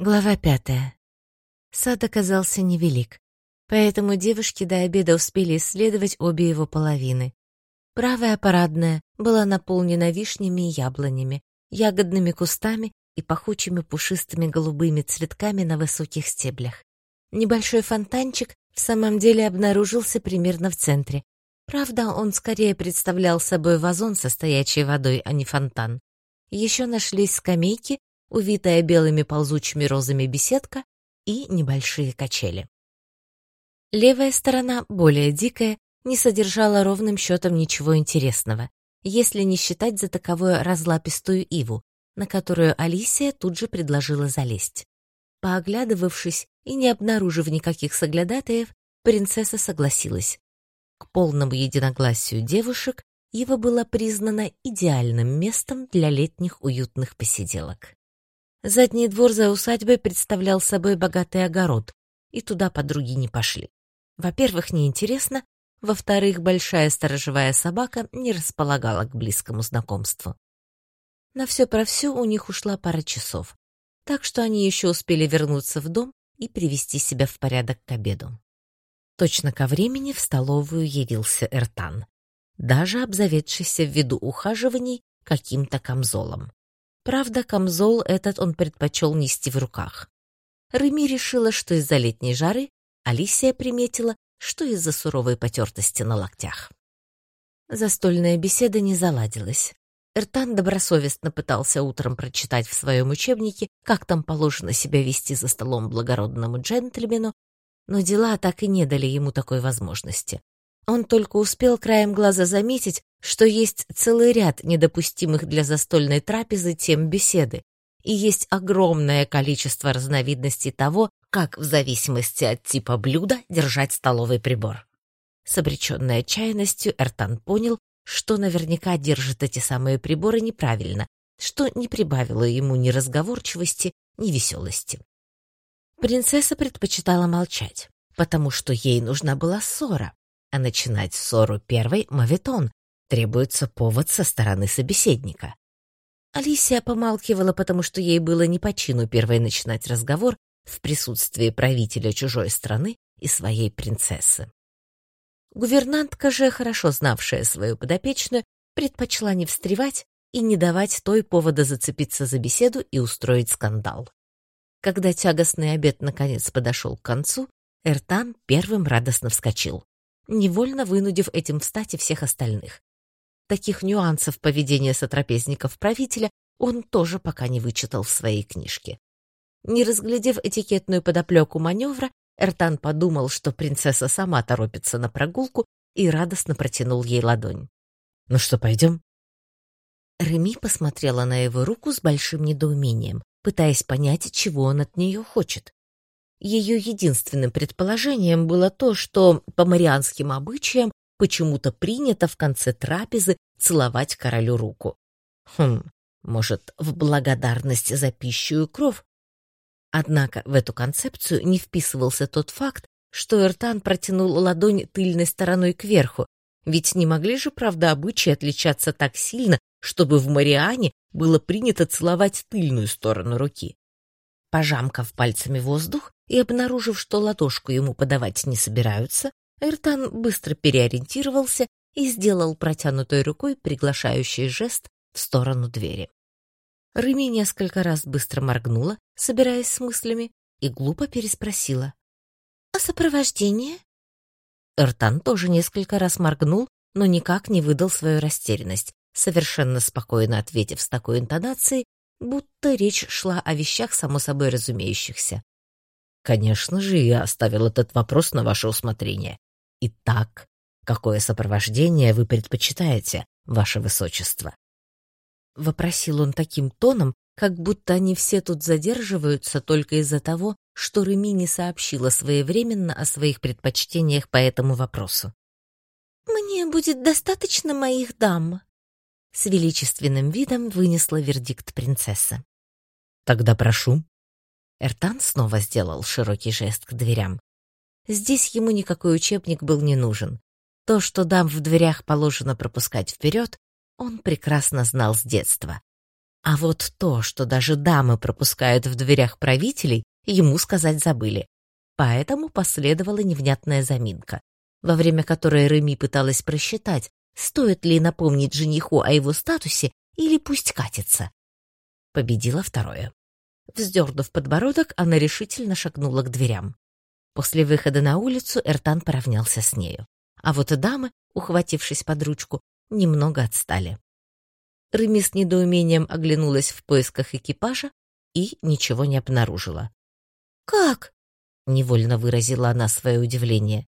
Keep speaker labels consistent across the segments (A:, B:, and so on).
A: Глава пятая. Сад оказался невелик, поэтому девушки до обеда успели исследовать обе его половины. Правая парадная была наполнена вишнями и яблонями, ягодными кустами и пахучими пушистыми голубыми цветками на высоких стеблях. Небольшой фонтанчик в самом деле обнаружился примерно в центре. Правда, он скорее представлял собой вазон со стоячей водой, а не фонтан. Еще нашлись скамейки увитая белыми ползучими розами беседка и небольшие качели. Левая сторона, более дикая, не содержала ровным счетом ничего интересного, если не считать за таковую разлапистую иву, на которую Алисия тут же предложила залезть. Пооглядывавшись и не обнаружив никаких соглядатаев, принцесса согласилась. К полному единогласию девушек Ива была признана идеальным местом для летних уютных посиделок. Задний двор за усадьбой представлял собой богатый огород, и туда подруги не пошли. Во-первых, неинтересно, во-вторых, большая сторожевая собака не располагала к близкому знакомству. На все про все у них ушла пара часов, так что они еще успели вернуться в дом и привести себя в порядок к обеду. Точно ко времени в столовую явился Эртан, даже обзаведшийся в виду ухаживаний каким-то камзолом. Правда, камзол этот он предпочел нести в руках. Реми решила, что из-за летней жары, Алисия приметила, что из-за суровой потертости на локтях. Застольная беседа не заладилась. Эртан добросовестно пытался утром прочитать в своем учебнике, как там положено себя вести за столом благородному джентльмену, но дела так и не дали ему такой возможности. Он только успел краем глаза заметить, что есть целый ряд недопустимых для застольной трапезы тем беседы, и есть огромное количество разновидностей того, как в зависимости от типа блюда держать столовый прибор. С обреченной отчаянностью Эртан понял, что наверняка держит эти самые приборы неправильно, что не прибавило ему ни разговорчивости, ни веселости. Принцесса предпочитала молчать, потому что ей нужна была ссора, а начинать ссору первой — моветон, требуется повод со стороны собеседника. Алисия помалкивала, потому что ей было не по чину первой начинать разговор в присутствии правителя чужой страны и своей принцессы. Гувернантка же, хорошо знавшая свою подопечную, предпочла не встревать и не давать той повода зацепиться за беседу и устроить скандал. Когда тягостный обед наконец подошел к концу, Эртан первым радостно вскочил невольно вынудив этим встать и всех остальных. Таких нюансов поведения сотрапезников правителя он тоже пока не вычитал в своей книжке. Не разглядев этикетную подоплеку маневра, Эртан подумал, что принцесса сама торопится на прогулку и радостно протянул ей ладонь. «Ну что, пойдем?» Реми посмотрела на его руку с большим недоумением, пытаясь понять, чего он от нее хочет. Ее единственным предположением было то, что по марианским обычаям почему-то принято в конце трапезы целовать королю руку. Хм, может, в благодарность за пищу и кровь? Однако в эту концепцию не вписывался тот факт, что Эртан протянул ладонь тыльной стороной кверху, ведь не могли же, правда, обычаи отличаться так сильно, чтобы в Мариане было принято целовать тыльную сторону руки. Пожамкав пальцами воздух, и, обнаружив, что ладошку ему подавать не собираются, Эртан быстро переориентировался и сделал протянутой рукой приглашающий жест в сторону двери. Рыми несколько раз быстро моргнула, собираясь с мыслями, и глупо переспросила. «А сопровождение?» Эртан тоже несколько раз моргнул, но никак не выдал свою растерянность, совершенно спокойно ответив с такой интонацией, будто речь шла о вещах само собой разумеющихся. Конечно же, я оставил этот вопрос на ваше усмотрение. Итак, какое сопровождение вы предпочитаете, ваше высочество? Вопросил он таким тоном, как будто они все тут задерживаются только из-за того, что Реми не сообщила своевременно о своих предпочтениях по этому вопросу. «Мне будет достаточно моих дам», — с величественным видом вынесла вердикт принцесса. «Тогда прошу», Эртан снова сделал широкий жест к дверям. Здесь ему никакой учебник был не нужен. То, что дам в дверях положено пропускать вперед, он прекрасно знал с детства. А вот то, что даже дамы пропускают в дверях правителей, ему сказать забыли. Поэтому последовала невнятная заминка, во время которой Реми пыталась просчитать, стоит ли напомнить жениху о его статусе или пусть катится. Победила второе. Вздернув подбородок, она решительно шагнула к дверям. После выхода на улицу Эртан поравнялся с нею. А вот и дамы, ухватившись под ручку, немного отстали. Реми с недоумением оглянулась в поисках экипажа и ничего не обнаружила.
B: «Как?»
A: — невольно выразила она свое удивление.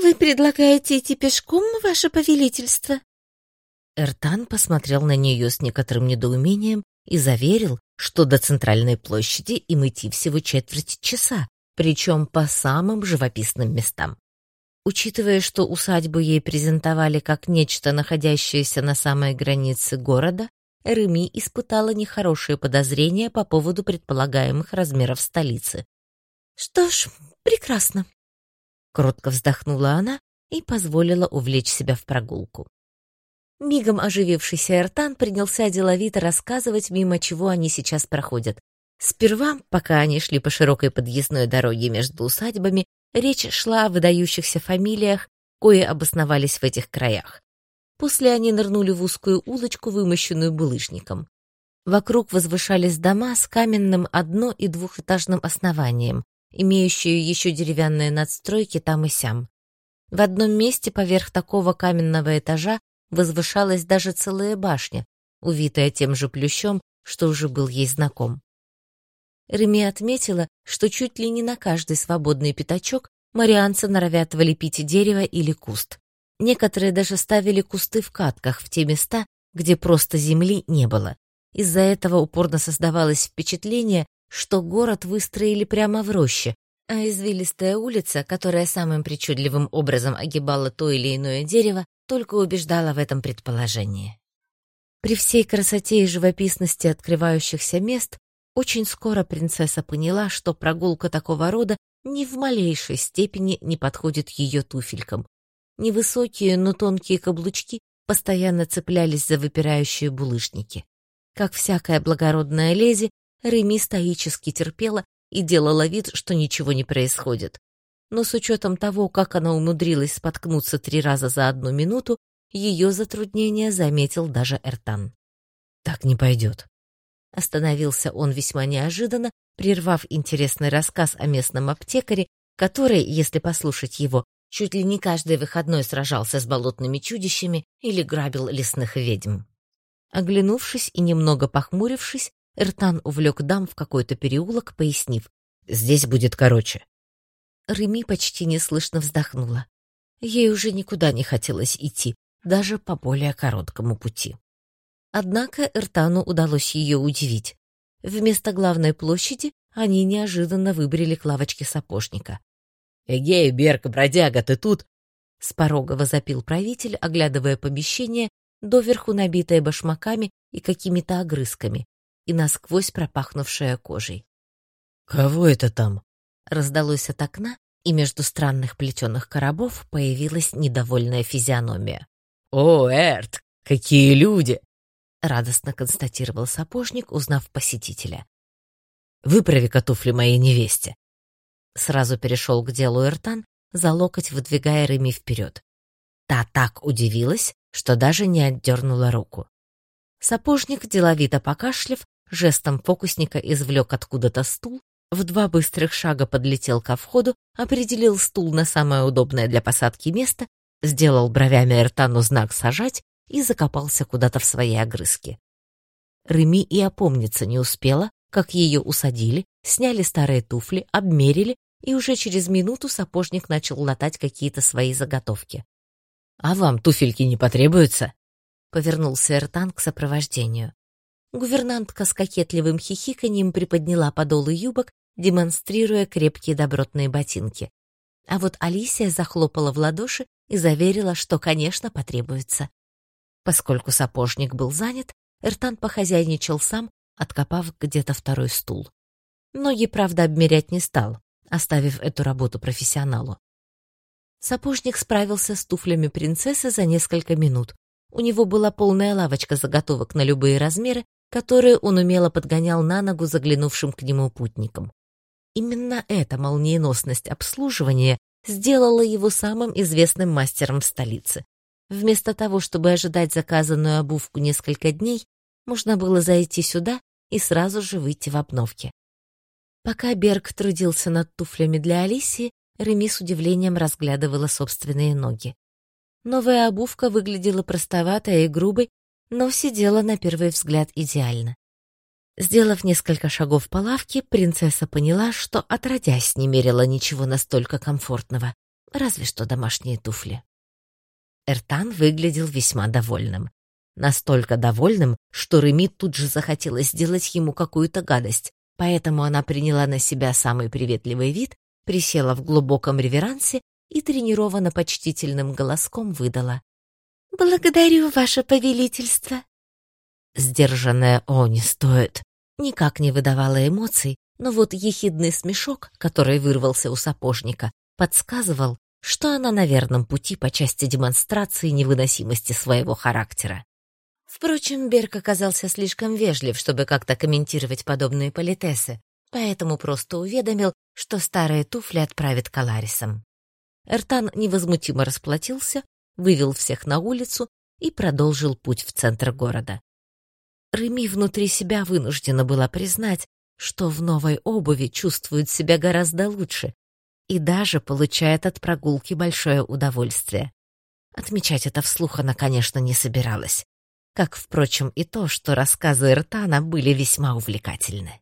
B: «Вы предлагаете идти пешком, ваше повелительство?»
A: Эртан посмотрел на нее с некоторым недоумением и заверил, что до центральной площади им идти всего четверть часа, причем по самым живописным местам. Учитывая, что усадьбу ей презентовали как нечто, находящееся на самой границе города, Реми испытала нехорошие подозрения по поводу предполагаемых размеров столицы.
B: «Что ж, прекрасно», — кротко вздохнула она и позволила увлечь себя в прогулку. Мигом оживившийся Эртан принялся деловито рассказывать, мимо чего они сейчас проходят. Сперва, пока они шли по широкой подъездной дороге между усадьбами, речь шла о выдающихся фамилиях, кои обосновались в этих краях. После они нырнули в узкую улочку, вымощенную булыжником. Вокруг возвышались дома с каменным одно- и двухэтажным основанием, имеющие еще деревянные надстройки там и сям. В одном месте поверх такого каменного этажа возвышалась даже целая башня, увитая тем же плющом, что уже был ей знаком. Реми отметила, что чуть ли не на каждый свободный пятачок марианцы норовят влепить дерево или куст. Некоторые даже ставили кусты в катках в те места, где просто земли не было. Из-за этого упорно создавалось впечатление, что город выстроили прямо в роще, а извилистая улица, которая самым причудливым образом огибала то или иное дерево, только убеждала в этом предположении. При всей красоте и живописности открывающихся мест очень скоро принцесса поняла, что прогулка такого рода ни в малейшей степени не подходит ее туфелькам. Невысокие, но тонкие каблучки постоянно цеплялись за выпирающие булыжники. Как всякая благородная леди, Реми стоически терпела и делала вид, что ничего не происходит но с учетом того, как она умудрилась споткнуться три раза за одну минуту, ее затруднение заметил даже Эртан. «Так не пойдет». Остановился он весьма неожиданно, прервав интересный рассказ о местном аптекаре, который, если послушать его, чуть ли не каждый выходной сражался с болотными чудищами или грабил лесных ведьм. Оглянувшись и немного похмурившись, Эртан увлек дам в какой-то переулок, пояснив, «Здесь будет короче. Реми почти неслышно вздохнула. Ей уже никуда не хотелось идти, даже по более короткому пути. Однако Эртану удалось ее удивить. Вместо главной площади они неожиданно выбрали к лавочке сапожника. «Эгей, Берка, бродяга, ты тут?» С порога возопил правитель, оглядывая помещение, доверху набитое башмаками и какими-то огрызками, и насквозь пропахнувшее кожей.
C: «Кого это там?»
A: раздалось от окна, и между странных плетеных коробов появилась недовольная физиономия.
C: «О, Эрт, какие люди!»
A: — радостно констатировал сапожник, узнав посетителя.
C: «Выправи-ка туфли моей невесте!»
A: Сразу перешел к делу Эртан, за локоть выдвигая Реми вперед. Та так удивилась, что даже не отдернула руку. Сапожник, деловито покашлив, жестом фокусника извлек откуда-то стул в два быстрых шага подлетел ко входу, определил стул на самое удобное для посадки место, сделал бровями Эртану знак «сажать» и закопался куда-то в свои огрызки. Реми и опомниться не успела, как ее усадили, сняли старые туфли, обмерили, и уже через минуту сапожник начал латать какие-то свои заготовки.
C: «А вам туфельки не потребуются?»
A: — повернулся Эртан к сопровождению. Гувернантка с кокетливым хихиканьем приподняла подолы юбок демонстрируя крепкие добротные ботинки. А вот Алисия захлопала в ладоши и заверила, что, конечно, потребуется. Поскольку сапожник был занят, Эртан похозяйничал сам, откопав где-то второй стул. Ноги, правда, обмерять не стал, оставив эту работу профессионалу. Сапожник справился с туфлями принцессы за несколько минут. У него была полная лавочка заготовок на любые размеры,
B: которые он умело подгонял на ногу заглянувшим к нему путникам. Именно эта молниеносность обслуживания сделала его самым известным мастером в столице. Вместо того, чтобы ожидать заказанную обувку несколько дней, можно было зайти сюда и сразу же выйти в обновке. Пока Берг трудился над туфлями для Алисии, Реми с удивлением разглядывала собственные ноги. Новая обувка выглядела простоватой и грубой, но сидела на первый взгляд идеально. Сделав несколько шагов по лавке, принцесса поняла, что отродясь не мерила ничего настолько комфортного, разве что домашние туфли. Эртан выглядел весьма довольным. Настолько довольным, что Реми тут же захотелось сделать ему какую-то гадость, поэтому она приняла на себя самый приветливый вид, присела в глубоком реверансе и тренированно почтительным голоском выдала. «Благодарю, ваше повелительство!» Сдержанная «О, не стоит!» никак не выдавала эмоций, но вот ехидный смешок, который вырвался у сапожника, подсказывал, что она на верном пути по части демонстрации невыносимости своего характера. Впрочем, Берг оказался слишком вежлив, чтобы как-то комментировать подобные политесы, поэтому просто уведомил, что старые туфли отправит к Аларисам. Эртан невозмутимо расплатился, вывел всех на улицу и продолжил путь в центр города. Реми внутри себя вынуждена была признать, что в новой обуви чувствует себя гораздо лучше и даже получает от прогулки большое удовольствие. Отмечать это вслух она, конечно, не собиралась. Как, впрочем, и то, что рассказы Эртана были весьма увлекательны.